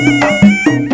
Música